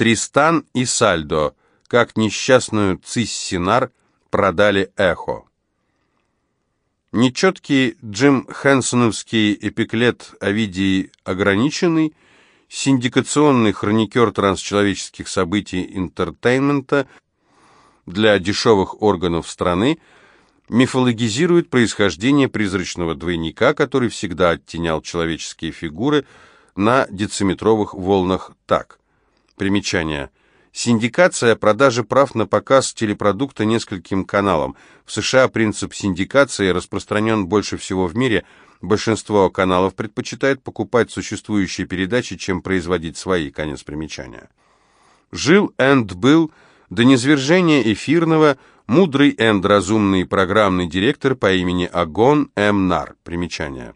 Тристан и Сальдо, как несчастную Циссинар продали Эхо. Нечеткий Джим Хэнсоновский эпиклет Овидий ограниченный, синдикационный хроникер трансчеловеческих событий интертеймента для дешевых органов страны мифологизирует происхождение призрачного двойника, который всегда оттенял человеческие фигуры на дециметровых волнах так. Примечание. Синдикация продажи прав на показ телепродукта нескольким каналам. В США принцип синдикации распространен больше всего в мире. Большинство каналов предпочитает покупать существующие передачи, чем производить свои. Конец примечания. Жил энд был до низвержения эфирного мудрый энд разумный программный директор по имени Агон М. Нар. Примечание.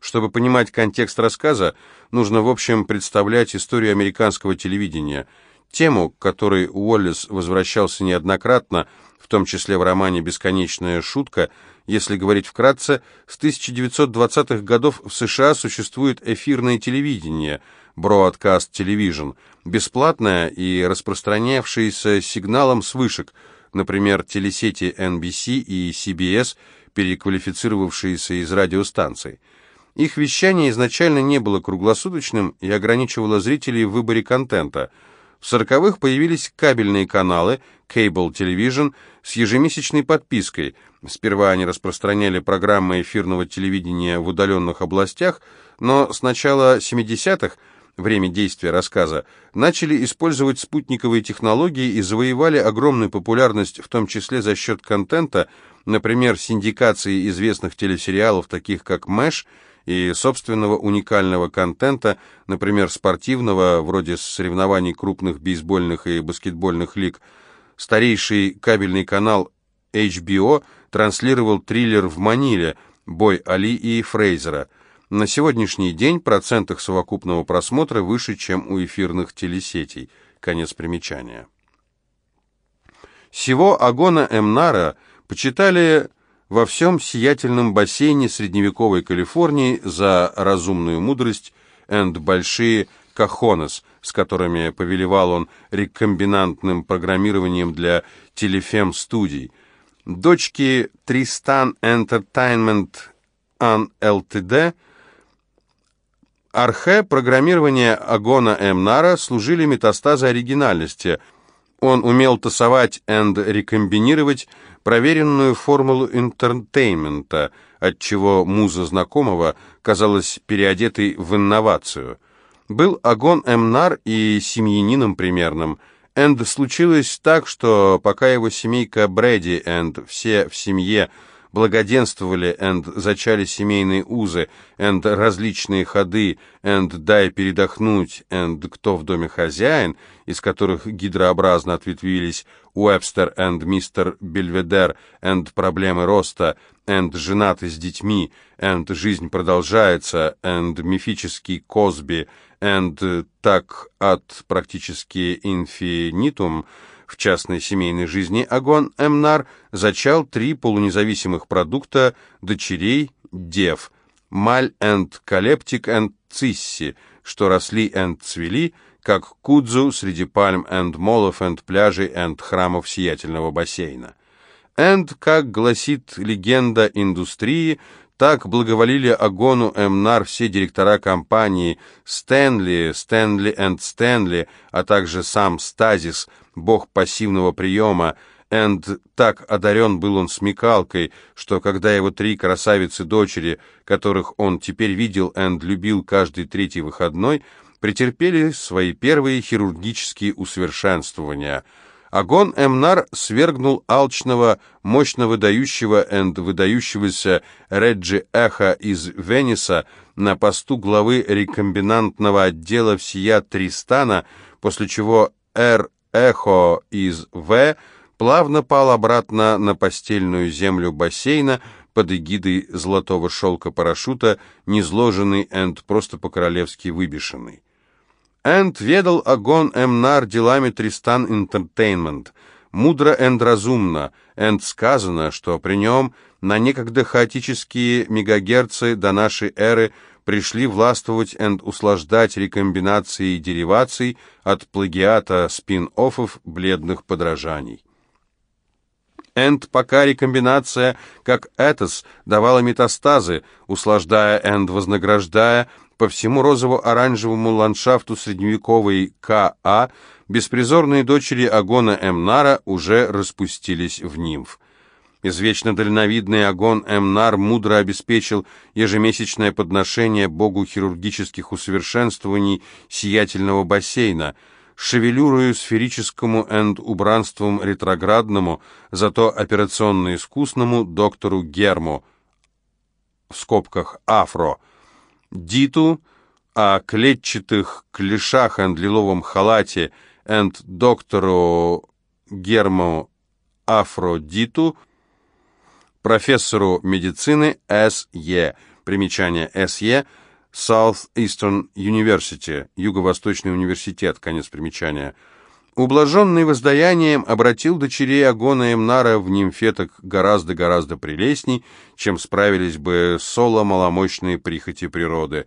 Чтобы понимать контекст рассказа, нужно в общем представлять историю американского телевидения – Тему, к которой Уоллес возвращался неоднократно, в том числе в романе «Бесконечная шутка», если говорить вкратце, с 1920-х годов в США существует эфирное телевидение, Broadcast Television, бесплатное и распространявшееся сигналом с вышек, например, телесети NBC и CBS, переквалифицировавшиеся из радиостанций. Их вещание изначально не было круглосуточным и ограничивало зрителей в выборе контента – в сороковых появились кабельные каналы Cable Television с ежемесячной подпиской. Сперва они распространяли программы эфирного телевидения в удаленных областях, но с начала 70-х, время действия рассказа, начали использовать спутниковые технологии и завоевали огромную популярность, в том числе за счет контента, например, синдикации известных телесериалов, таких как «Мэш», и собственного уникального контента, например, спортивного, вроде соревнований крупных бейсбольных и баскетбольных лиг. Старейший кабельный канал HBO транслировал триллер в Маниле «Бой Али и Фрейзера». На сегодняшний день процент их совокупного просмотра выше, чем у эфирных телесетей. Конец примечания. Всего Агона Эмнара почитали во всем сиятельном бассейне средневековой Калифорнии за разумную мудрость энд большие кахонес, с которыми повелевал он рекомбинантным программированием для телефем-студий. Дочки Тристан Entertainment An Ltd. Архе программирования Агона М. Нара служили метастазы оригинальности. Он умел тасовать and рекомбинировать проверенную формулу интертеймента, отчего муза знакомого казалась переодетой в инновацию. Был Агон Эмнар и семьянином примерным. And случилось так, что пока его семейка Брэди and все в семье благоденствовали, and зачали семейные узы, and различные ходы, and дай передохнуть, and кто в доме хозяин, из которых гидрообразно ответвились Уэбстер and мистер Бельведер, and проблемы роста, and женаты с детьми, and жизнь продолжается, and мифический Косби, and так ad практически infinitum, в частной семейной жизни Агон Эмнар зачал три полунезависимых продукта дочерей Дев – Маль and Калептик and Цисси, что росли энд цвели, как кудзу среди пальм энд молов энд пляжей энд храмов сиятельного бассейна. Энд, как гласит легенда индустрии, так благоволили Агону Эмнар все директора компании Стэнли, Стэнли энд Стэнли, а также сам Стазис – бог пассивного приема, Энд так одарен был он смекалкой, что когда его три красавицы-дочери, которых он теперь видел, Энд любил каждый третий выходной, претерпели свои первые хирургические усовершенствования. Агон Эмнар свергнул алчного, мощно выдающего Энд выдающегося Реджи Эха из Венеса на посту главы рекомбинантного отдела всея Тристана, после чего Р. Эхо из В плавно пал обратно на постельную землю бассейна под эгидой золотого шелка парашюта, незложенный Энд просто по-королевски выбешенный. Энд ведал Агон Эмнар делами Тристан Интертейнмент. Мудро Энд разумно. Энд сказано, что при нем на некогда хаотические мегагерцы до нашей эры пришли властвовать и услаждать рекомбинации и дериваций от плагиата спин-оффов бледных подражаний. Энд пока рекомбинация, как этос, давала метастазы, услаждая энд вознаграждая по всему розово-оранжевому ландшафту средневековой К.А., беспризорные дочери Агона Эмнара уже распустились в нимф. Извечно дальновидный Агон Эмнар мудро обеспечил ежемесячное подношение богу хирургических усовершенствований сиятельного бассейна, шевелюрою сферическому энд убранством ретроградному, зато операционно-искусному доктору Герму, в скобках афро, Диту, о клетчатых клешах энд лиловом халате энд доктору Герму Афродиту, профессору медицины С.Е. Примечание С.Е. Southeastern University, Юго-Восточный университет, конец примечания. Ублаженный воздаянием обратил дочерей Агона Эмнара в нимфеток гораздо-гораздо прелестней, чем справились бы соло маломощные прихоти природы.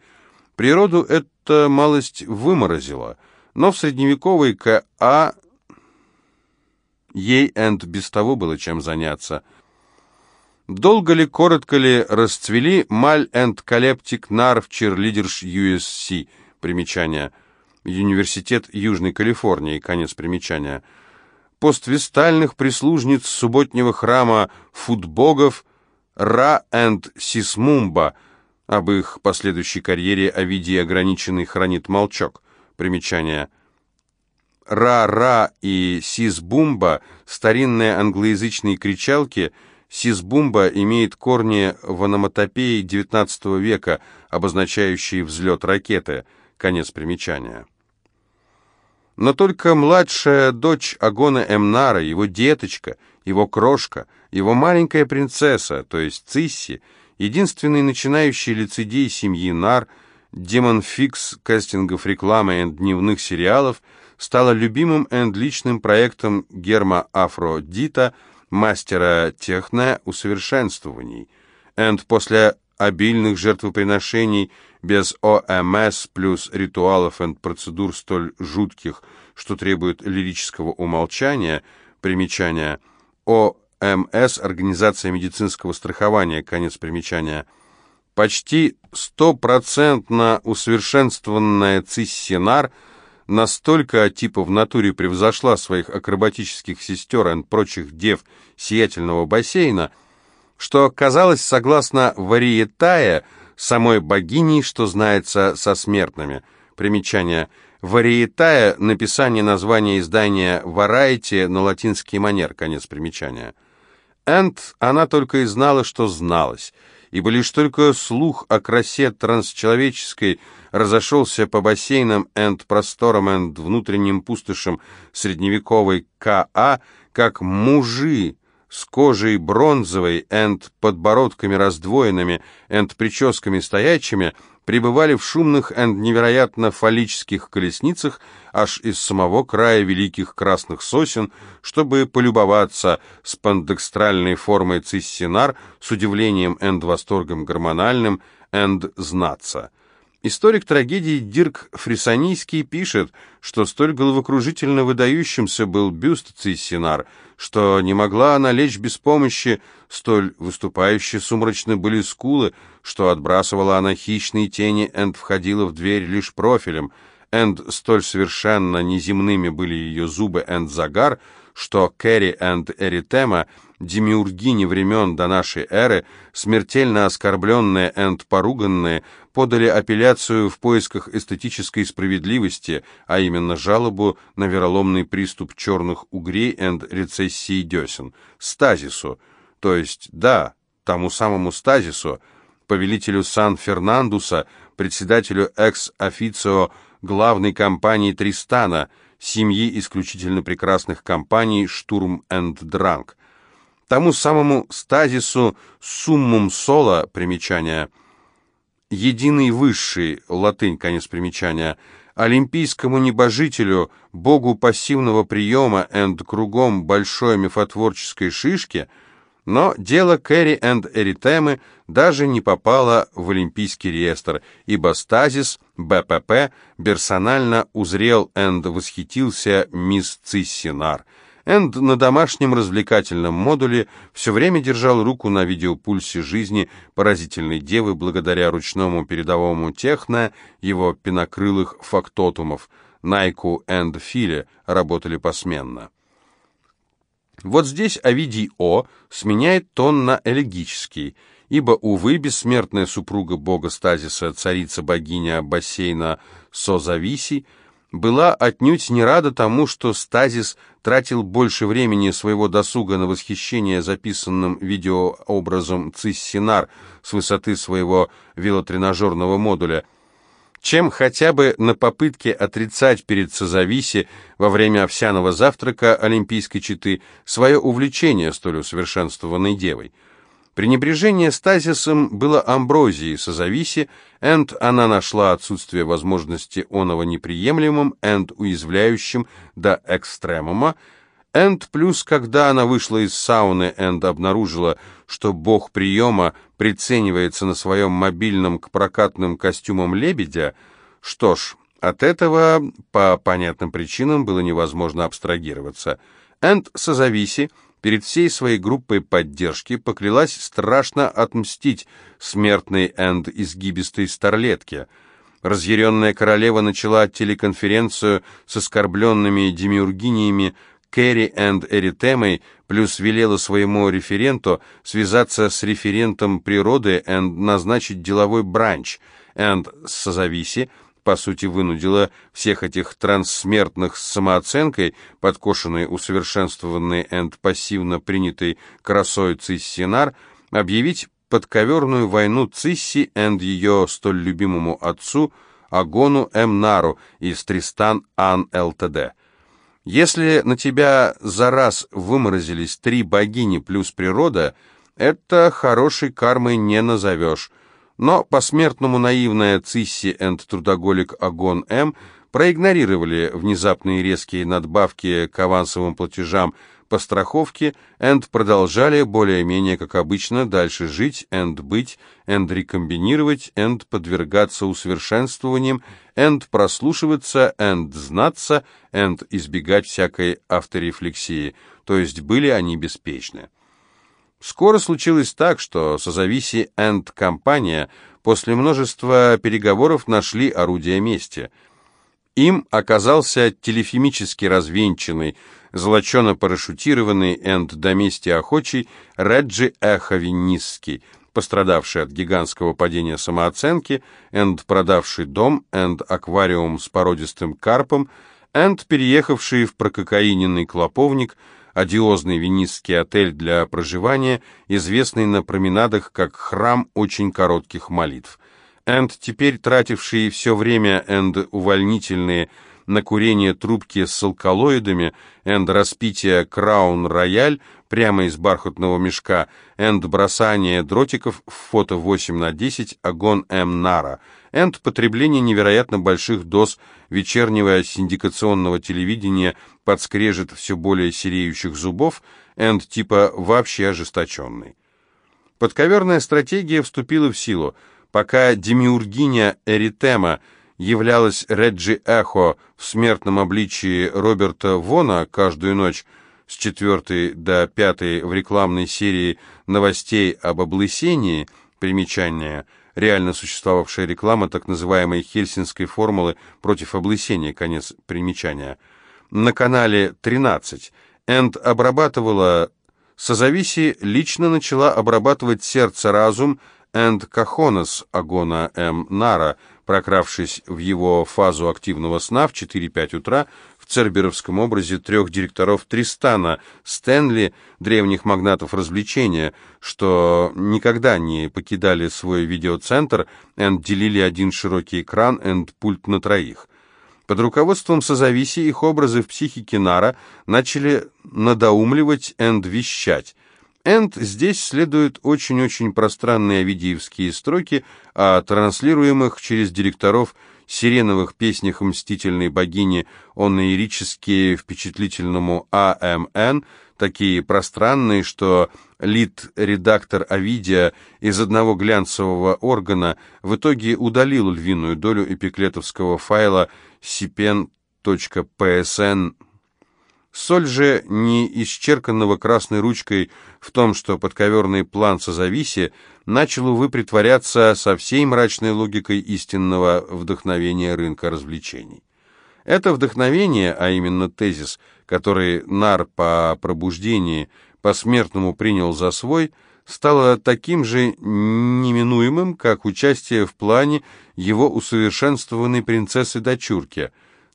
Природу это малость выморозила, но в средневековой К.А. ей энд без того было чем заняться – Долго ли, коротко ли расцвели Маль энд Калептик Нар в чирлидерш USC, примечание, Университет Южной Калифорнии, конец примечания, поствестальных прислужниц субботнего храма футбогов Ра энд Сисмумба, об их последующей карьере Овидий ограниченный хранит молчок, примечание, Ра-Ра и Сисбумба, старинные англоязычные кричалки – Сизбумба имеет корни в ономатопее XIX века, обозначающие взлет ракеты. Конец примечания. Но только младшая дочь Агона Эмнара, его деточка, его крошка, его маленькая принцесса, то есть Цисси, единственный начинающий лицедей семьи Нар, демон фикс кастингов рекламы и дневных сериалов, стала любимым и личным проектом Герма Афродита – мастера техно усовершенствований. Энд после обильных жертвоприношений без ОМС плюс ритуалов и процедур столь жутких, что требуют лирического умолчания, примечания ОМС – Организация медицинского страхования, конец примечания, почти стопроцентно усовершенствованная циссинар – настолько типа в натуре превзошла своих акробатических сестер и прочих дев сиятельного бассейна, что оказалось, согласно Вариетая, самой богиней, что знается со смертными. Примечание. Вариетая – написание названия издания «Варайте» на латинский манер, конец примечания. Энд она только и знала, что зналась – ибо лишь только слух о красе трансчеловеческой разошелся по бассейнам энд просторам энд внутренним пустошам средневековой К.А., как мужи с кожей бронзовой энд подбородками раздвоенными энд прическами стоячими – пребывали в шумных и невероятно фаллических колесницах аж из самого края великих красных сосен, чтобы полюбоваться спандекстральной формой циссинар с удивлением энд восторгом гормональным энд знаться. Историк трагедии Дирк Фрисонийский пишет, что столь головокружительно выдающимся был бюст Циссинар, что не могла она лечь без помощи, столь выступающие сумрачны были скулы, что отбрасывала она хищные тени, энд входила в дверь лишь профилем, энд столь совершенно неземными были ее зубы энд загар, что Кэрри энд Эритема демиургини времен до нашей эры, смертельно оскорбленные и поруганные, подали апелляцию в поисках эстетической справедливости, а именно жалобу на вероломный приступ черных угрей и рецессии десен, стазису, то есть, да, тому самому стазису, повелителю Сан-Фернандуса, председателю экс-официо главной компании Тристана, семьи исключительно прекрасных компаний «Штурм энд Дранг», тому самому стазису суммум соло, примечание, единый высший, латынь, конец примечания, олимпийскому небожителю, богу пассивного приема энд кругом большой мифотворческой шишки, Но дело Кэрри энд Эритемы даже не попало в Олимпийский реестр, ибо стазис БПП персонально узрел энд восхитился мисс Циссинар. Энд на домашнем развлекательном модуле все время держал руку на видеопульсе жизни поразительной девы благодаря ручному передовому техно его пенокрылых фактотумов. Найку энд Филе работали посменно. Вот здесь Овидий О сменяет тон на элегический, ибо, увы, бессмертная супруга бога стазиса, царица-богиня бассейна Созависи, была отнюдь не рада тому, что стазис тратил больше времени своего досуга на восхищение записанным видеообразом Циссинар с высоты своего велотренажерного модуля – чем хотя бы на попытке отрицать перед Созависи во время овсяного завтрака Олимпийской четы свое увлечение столь усовершенствованной девой. Пренебрежение стазисом было амброзией Созависи, энд она нашла отсутствие возможности оного неприемлемым, энд уязвляющим до экстремума, Энд плюс, когда она вышла из сауны, Энд обнаружила, что бог приема приценивается на своем мобильном к прокатным костюмам лебедя, что ж, от этого по понятным причинам было невозможно абстрагироваться. Энд Сазависи перед всей своей группой поддержки поклялась страшно отмстить смертной Энд изгибистой старлетке. Разъяренная королева начала телеконференцию с оскорбленными демиургиниями, Кэрри энд Эритемой, плюс велела своему референту связаться с референтом природы и назначить деловой бранч, энд Сазависи, по сути, вынудила всех этих транссмертных с самооценкой, подкошенной, усовершенствованной энд пассивно принятой красой Циссинар, объявить подковерную войну Цисси энд ее столь любимому отцу Агону Эмнару из Тристан Ан ЛТД. Если на тебя за раз выморозились три богини плюс природа, это хорошей кармой не назовешь. Но посмертному наивная Цисси энд трудоголик Агон М проигнорировали внезапные резкие надбавки к авансовым платежам по страховке, энд продолжали более-менее, как обычно, дальше жить, энд быть, энд рекомбинировать, энд подвергаться усовершенствованиям, энд прослушиваться, энд знаться, энд избегать всякой авторефлексии, то есть были они беспечны. Скоро случилось так, что Созависи энд компания после множества переговоров нашли орудие мести. Им оказался телефимически развенчанный, золочено-парашютированный энд доместий охочий Реджи Эховинисский, пострадавший от гигантского падения самооценки, энд продавший дом, энд аквариум с породистым карпом, энд переехавший в прококаиненный клоповник, одиозный венистский отель для проживания, известный на променадах как храм очень коротких молитв. Энд теперь тративший все время энд увольнительные на курение трубки с алкалоидами, энд распитие краун-рояль прямо из бархатного мешка, энд бросание дротиков в фото 8 на 10 огон М. Нара, энд потребление невероятно больших доз вечернего синдикационного телевидения подскрежет все более сереющих зубов, энд типа вообще ожесточенный. Подковерная стратегия вступила в силу, пока демиургиня Эритема являлась Реджи Эхо в смертном обличии Роберта Вона каждую ночь с четвертой до пятой в рекламной серии новостей об облысении, примечание, реально существовавшая реклама так называемой хельсинской формулы против облысения, конец примечания. На канале 13 Энд обрабатывала Созависи лично начала обрабатывать сердце-разум Энд Кахонес Агона М. Нара – прокравшись в его фазу активного сна в 4-5 утра церберовском образе трех директоров Тристана, Стэнли, древних магнатов развлечения, что никогда не покидали свой видеоцентр энд делили один широкий экран энд пульт на троих. Под руководством Созависи их образы в психике Нара начали надоумливать энд вещать, Энд здесь следуют очень-очень пространные овидиевские строки о транслируемых через директоров сиреновых песнях мстительной богини онеирические впечатлительному АМН, такие пространные, что лид-редактор Авидия из одного глянцевого органа в итоге удалил львиную долю эпиклетовского файла cpen.psn. Соль же не исчерканного красной ручкой в том, что подковерный план Созависи начал, увы, притворяться со всей мрачной логикой истинного вдохновения рынка развлечений. Это вдохновение, а именно тезис, который Нар по пробуждении посмертному принял за свой, стало таким же неминуемым, как участие в плане его усовершенствованной принцессы-дочурки.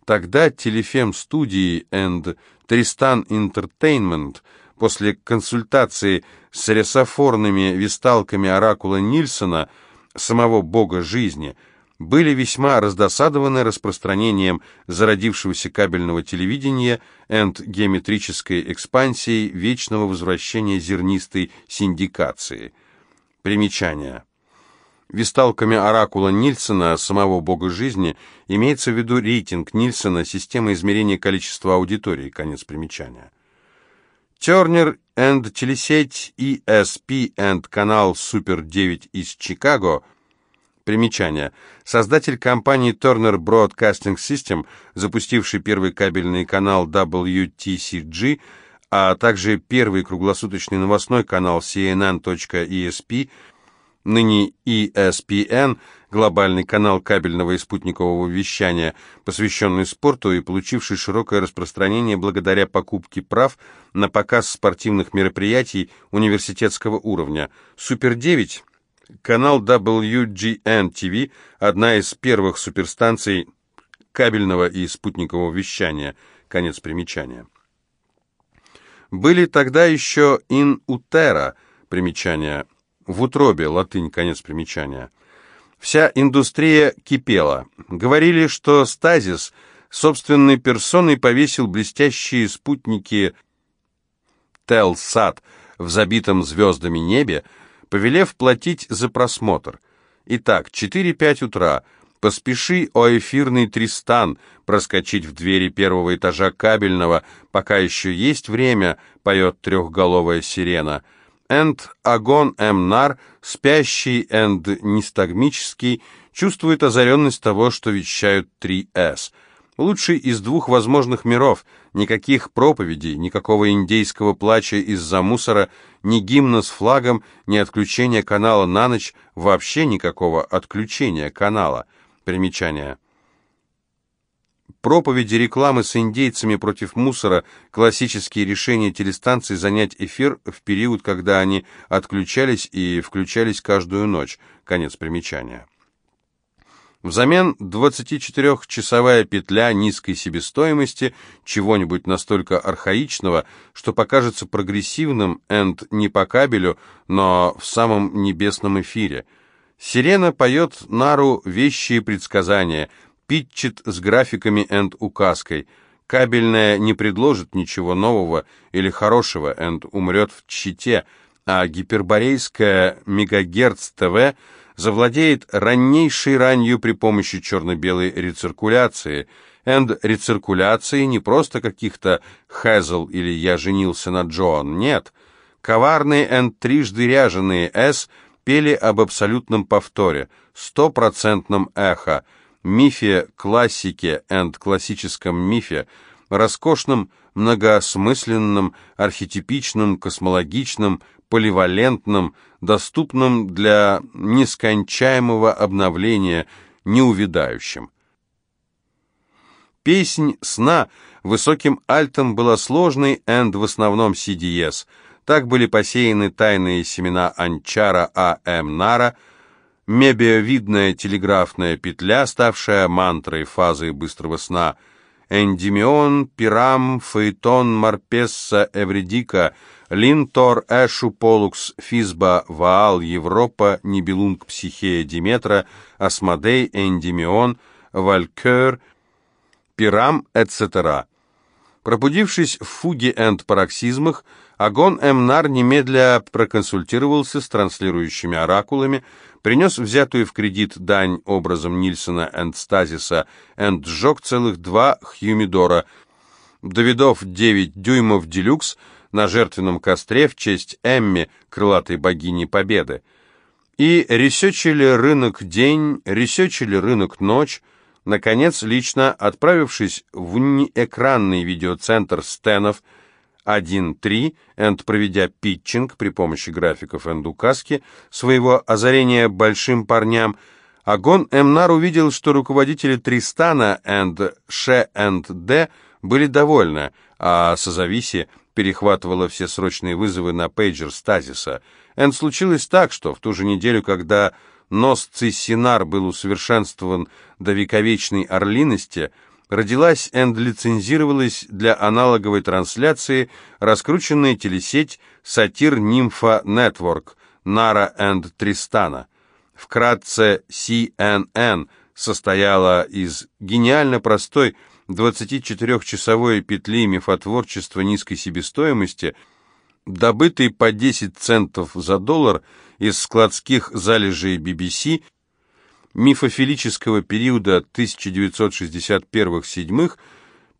Тогда Телефем студии and Тристан Entertainment после консультации с ресофорными висталками оракула Нильсона, самого бога жизни, были весьма раздосадованы распространением зародившегося кабельного телевидения энд геометрической экспансией вечного возвращения зернистой синдикации. Примечание. Висталками оракула Нильсона, самого бога жизни, имеется в виду рейтинг Нильсона, система измерения количества аудитории, конец примечания. Тернер энд телесеть ESP энд канал Супер 9 из Чикаго – Примечание. Создатель компании Turner Broadcasting System, запустивший первый кабельный канал WTCG, а также первый круглосуточный новостной канал CNN.ESP, ныне ESPN, глобальный канал кабельного и спутникового вещания, посвященный спорту и получивший широкое распространение благодаря покупке прав на показ спортивных мероприятий университетского уровня. Супер-9 Канал WGN-TV – одна из первых суперстанций кабельного и спутникового вещания. Конец примечания. Были тогда еще in utero, примечание, в утробе, латынь, конец примечания. Вся индустрия кипела. Говорили, что стазис собственной персоной повесил блестящие спутники Телсат в забитом звездами небе, повелев платить за просмотр. Итак, 4-5 утра. Поспеши, о эфирный Тристан, проскочить в двери первого этажа кабельного, пока еще есть время, поет трехголовая сирена. Энд Агон Эмнар, спящий энд нестагмический, чувствует озаренность того, что вещают 3С — Лучший из двух возможных миров. Никаких проповедей, никакого индейского плача из-за мусора, ни гимна с флагом, ни отключения канала на ночь, вообще никакого отключения канала. Примечание. Проповеди рекламы с индейцами против мусора, классические решения телестанций занять эфир в период, когда они отключались и включались каждую ночь. Конец примечания. Взамен 24-часовая петля низкой себестоимости, чего-нибудь настолько архаичного, что покажется прогрессивным энд не по кабелю, но в самом небесном эфире. Сирена поет нару вещи и предсказания, питчет с графиками энд указкой. Кабельная не предложит ничего нового или хорошего энд умрет в чите, а гиперборейская Мегагерц ТВ – завладеет раннейшей ранью при помощи черно-белой рециркуляции. Энд рециркуляции не просто каких-то «Хэзл» или «Я женился на Джоан», нет. Коварные энд трижды ряженые «С» пели об абсолютном повторе, стопроцентном эхо, мифе классике энд классическом мифе, роскошном, многосмысленном, архетипичном, космологичном, поливалентном, доступном для нескончаемого обновления, неувядающим. Песнь сна высоким альтом была сложной and в основном CDS. Так были посеяны тайные семена Анчара А.М. Нара, мебиовидная телеграфная петля, ставшая мантрой фазы быстрого сна, Эндимион, Пирам, Фаэтон, Марпесса, Эвредика — Линтор, Эшу, Полукс, Физба, Ваал, Европа, Нибелунг, Психея, Диметра, Асмодей, Эндимион, Валькер, Пирам, etc. Пробудившись в фуге энд пароксизмах, Агон Эмнар немедля проконсультировался с транслирующими оракулами, принес взятую в кредит дань образом Нильсона энд Стазиса энд сжег целых два хьюмидора. Давидов 9 дюймов делюкс – на жертвенном костре в честь Эмми, крылатой богини Победы. И ресечили рынок день, ресечили рынок ночь, наконец, лично отправившись в неэкранный видеоцентр стенов 1.3 энд проведя питчинг при помощи графиков энд указки своего озарения большим парням, Агон Эмнар увидел, что руководители Тристана энд Ше энд Д были довольны, а Сазависи перехватывала все срочные вызовы на пейджер стазиса. Энд случилось так, что в ту же неделю, когда нос Циссинар был усовершенствован до вековечной орлиности, родилась энд лицензировалась для аналоговой трансляции раскрученная телесеть «Сатир Нимфа Нетворк» Нара энд Тристана. Вкратце, CNN состояла из гениально простой 24-часовой петли мифотворчества низкой себестоимости, добытой по 10 центов за доллар из складских залежей BBC, мифофилического периода 1961-7,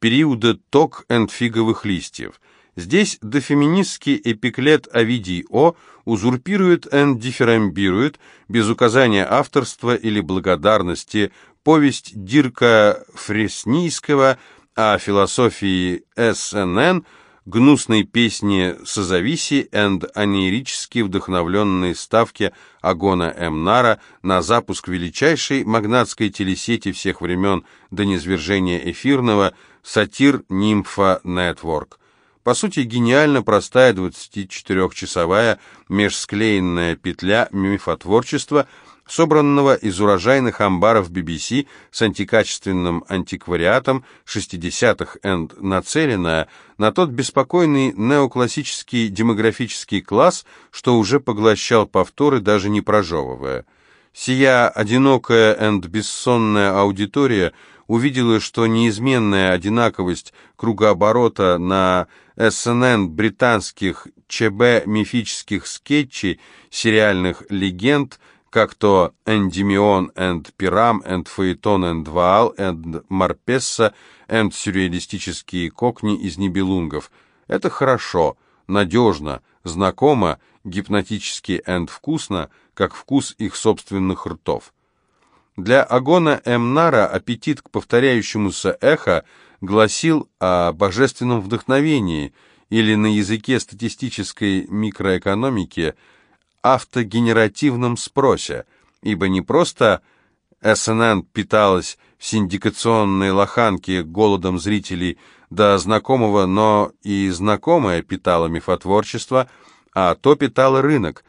периода ток энд фиговых листьев – Здесь дофеминистский эпиклет Овидий О узурпирует и дифферамбирует, без указания авторства или благодарности, повесть Дирка Фреснийского о философии СНН, гнусной песни Созависи энд анерически вдохновленные ставки Агона Эмнара на запуск величайшей магнатской телесети всех времен до низвержения эфирного «Сатир Нимфа Нетворк». По сути, гениально простая 24-часовая межсклеенная петля мифотворчества, собранного из урожайных амбаров BBC с антикачественным антиквариатом 60-х и нацеленная на тот беспокойный неоклассический демографический класс, что уже поглощал повторы, даже не прожевывая. Сия одинокая и бессонная аудитория увидела, что неизменная одинаковость кругооборота на СНН британских ЧБ мифических скетчей, сериальных легенд, как то «Эндимион энд Пирам энд Фаэтон энд Ваал энд Марпесса энд сюрреалистические кокни из Нибелунгов». Это хорошо, надежно, знакомо, гипнотически энд вкусно, как вкус их собственных ртов. Для Агона Эмнара аппетит к повторяющемуся эхо – гласил о божественном вдохновении или на языке статистической микроэкономики автогенеративном спросе, ибо не просто СНН питалась в синдикационной лоханке голодом зрителей до знакомого, но и знакомое питало мифотворчество, а то питало рынок.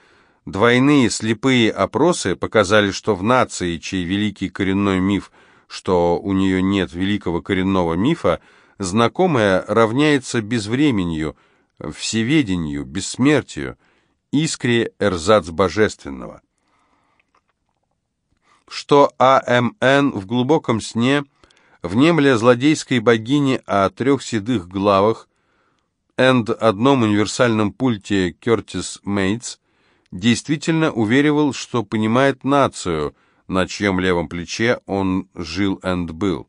Двойные слепые опросы показали, что в нации, чей великий коренной миф – что у нее нет великого коренного мифа, знакомое равняется безвременью, всеведению, бессмертию, искре эрзац божественного. Что АМН в глубоком сне, внемля злодейской богини о трех седых главах, энд одном универсальном пульте Кертис Мейтс, действительно уверивал, что понимает нацию – на чьем левом плече он жил и был.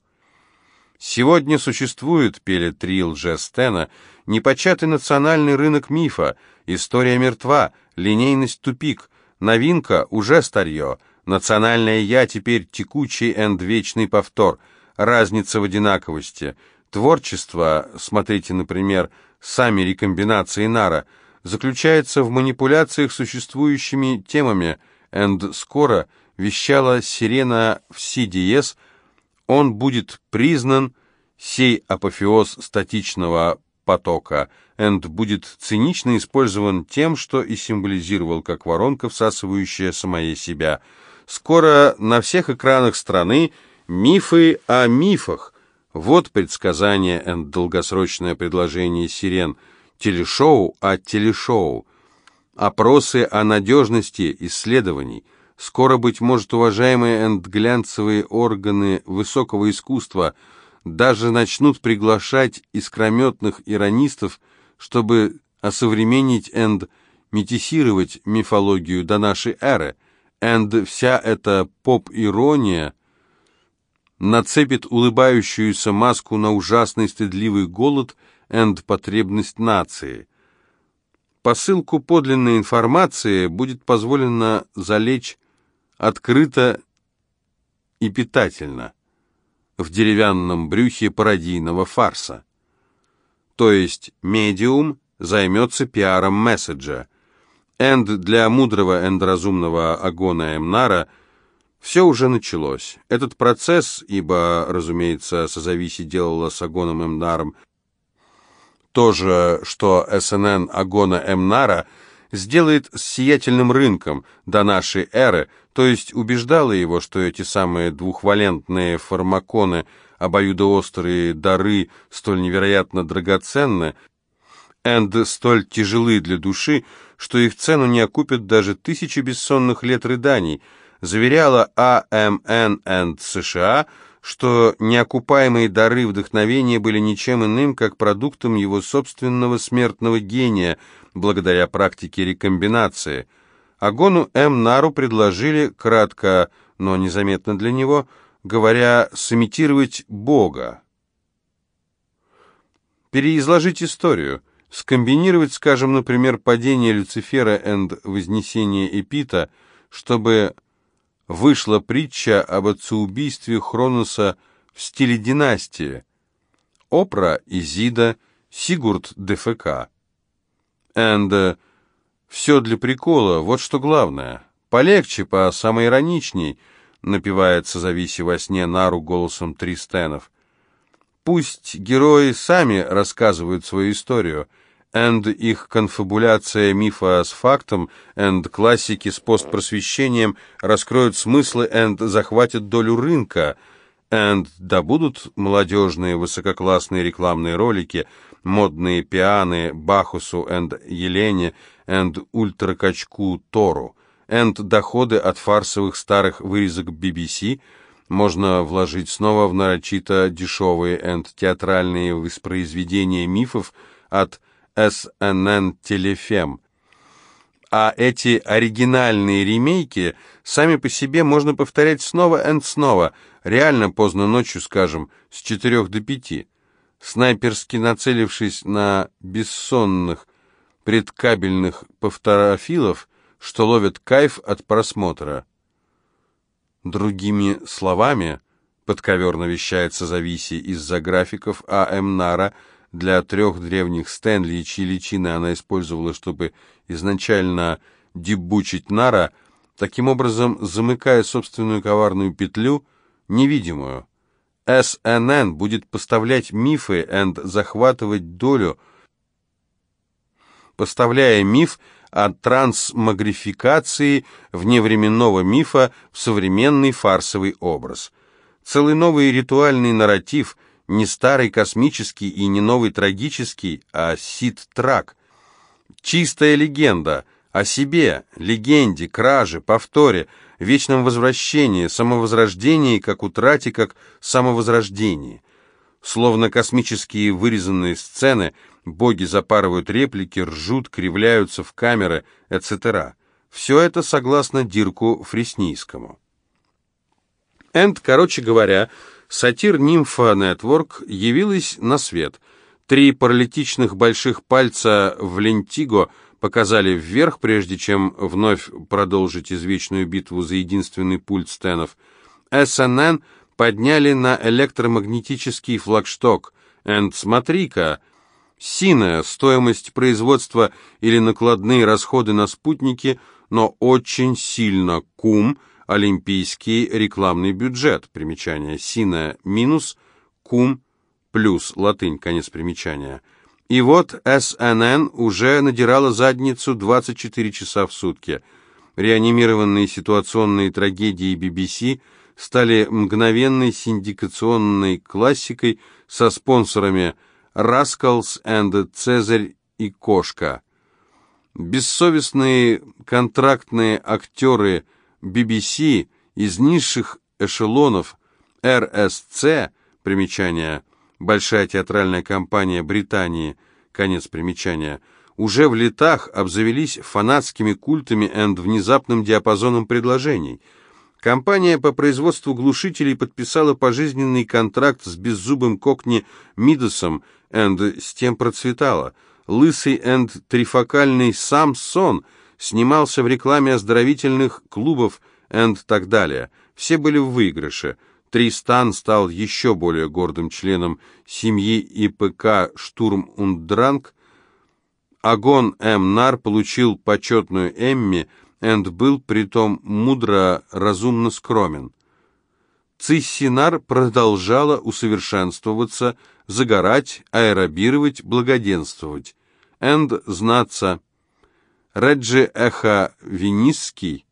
Сегодня существует, пели три лжестена, непочатый национальный рынок мифа, история мертва, линейность тупик, новинка уже старье, национальное «я» теперь текучий энд вечный повтор, разница в одинаковости, творчество, смотрите, например, сами рекомбинации Нара, заключается в манипуляциях существующими темами, энд скоро – вещала сирена в си он будет признан, сей апофеоз статичного потока, энд будет цинично использован тем, что и символизировал как воронка, всасывающая самое себя. Скоро на всех экранах страны мифы о мифах. Вот предсказание энд долгосрочное предложение сирен. Телешоу о телешоу. Опросы о надежности исследований – Скоро, быть может, уважаемые эндглянцевые органы высокого искусства даже начнут приглашать искрометных иронистов, чтобы осовременить энд метисировать мифологию до нашей эры. Энд вся эта поп-ирония нацепит улыбающуюся маску на ужасный стыдливый голод энд потребность нации. посылку подлинной информации будет позволено залечь открыто и питательно в деревянном брюхе пародийного фарса. То есть медиум займется пиаром месседжа. Энд для мудрого энд разумного Агона Эмнара все уже началось. Этот процесс, ибо, разумеется, Созависи делала с Агоном Эмнаром то же, что СНН Агона Эмнара сделает с сиятельным рынком до нашей эры, то есть убеждала его, что эти самые двухвалентные фармаконы, обоюдоострые дары столь невероятно драгоценны, энд столь тяжелы для души, что их цену не окупят даже тысячи бессонных лет рыданий, заверяла АМН энд США – что неокупаемые дары вдохновения были ничем иным, как продуктом его собственного смертного гения, благодаря практике рекомбинации. Агону М. Нару предложили, кратко, но незаметно для него, говоря, сымитировать Бога. Переизложить историю, скомбинировать, скажем, например, падение Люцифера и вознесение Эпита, чтобы вышла притча об отцеубийстве Хроноса в стиле династии. Опра Изида, Сигурд ДФК. And uh, все для прикола, вот что главное. Полегче, по самоироничней, напевается зависи во сне Нару голосом Тристенов. Пусть герои сами рассказывают свою историю — and их конфабуляция мифа с фактом, and классики с постпросвещением раскроют смыслы and захватят долю рынка, and да будут молодежные высококлассные рекламные ролики, модные пианы Бахусу and Елене, and ультракачку Тору, and доходы от фарсовых старых вырезок BBC можно вложить снова в нарочито дешевые and театральные воспроизведения мифов от СНН Телефем. А эти оригинальные ремейки сами по себе можно повторять снова и снова, реально поздно ночью, скажем, с четырех до пяти, снайперски нацелившись на бессонных предкабельных повторофилов, что ловят кайф от просмотра. Другими словами, подковерно вещается Зависи из-за графиков А.М. Нара – для трех древних Стэнли, чьи личины она использовала, чтобы изначально дебучить Нара, таким образом замыкая собственную коварную петлю, невидимую. СНН будет поставлять мифы и захватывать долю, поставляя миф о трансмагрификации вневременного мифа в современный фарсовый образ. Целый новый ритуальный нарратив – не старый космический и не новый трагический, а сид-трак. Чистая легенда о себе, легенде, краже, повторе, вечном возвращении, самовозрождении, как утрате, как самовозрождении. Словно космические вырезанные сцены, боги запарывают реплики, ржут, кривляются в камеры, etc. Все это согласно Дирку Фреснийскому. Энд, короче говоря, сатир «Нимфа Нетворк» явилась на свет. Три паралитичных больших пальца в лентиго показали вверх, прежде чем вновь продолжить извечную битву за единственный пульт стенов. СНН подняли на электромагнетический флагшток. «Энд смотри-ка!» Синая стоимость производства или накладные расходы на спутники, но очень сильно кум – Олимпийский рекламный бюджет. Примечание. Сина минус, кум плюс. Латынь. Конец примечания. И вот СНН уже надирала задницу 24 часа в сутки. Реанимированные ситуационные трагедии BBC стали мгновенной синдикационной классикой со спонсорами «Раскалс энд Цезарь и Кошка». Бессовестные контрактные актеры – BBC из низших эшелонов РСЦ, примечание, большая театральная компания Британии, конец примечания, уже в летах обзавелись фанатскими культами и внезапным диапазоном предложений. Компания по производству глушителей подписала пожизненный контракт с беззубым кокни Мидосом и с тем процветала. лысый энд трифокальный Самсон снимался в рекламе оздоровительных клубов энд так далее. Все были в выигрыше. Тристан стал еще более гордым членом семьи ИПК «Штурм und Дранг». Агон М. Нар получил почетную Эмми энд был притом мудро, разумно скромен. Циссинар продолжала усовершенствоваться, загорать, аэробировать, благоденствовать. Энд знаться. Реджи Эхо Венисский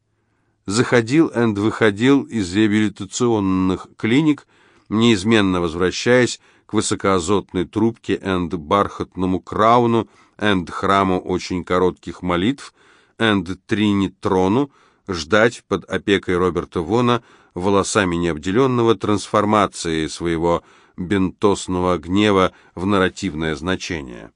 заходил энд выходил из реабилитационных клиник, неизменно возвращаясь к высокоазотной трубке энд бархатному крауну энд храму очень коротких молитв энд тринитрону, ждать под опекой Роберта Вона, волосами необделенного, трансформации своего бентосного гнева в нарративное значение.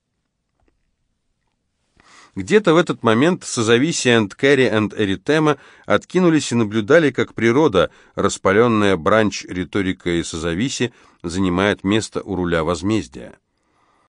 Где-то в этот момент Созависи энд Кэрри энд Эритема откинулись и наблюдали, как природа, распаленная бранч риторика и Созависи, занимает место у руля возмездия.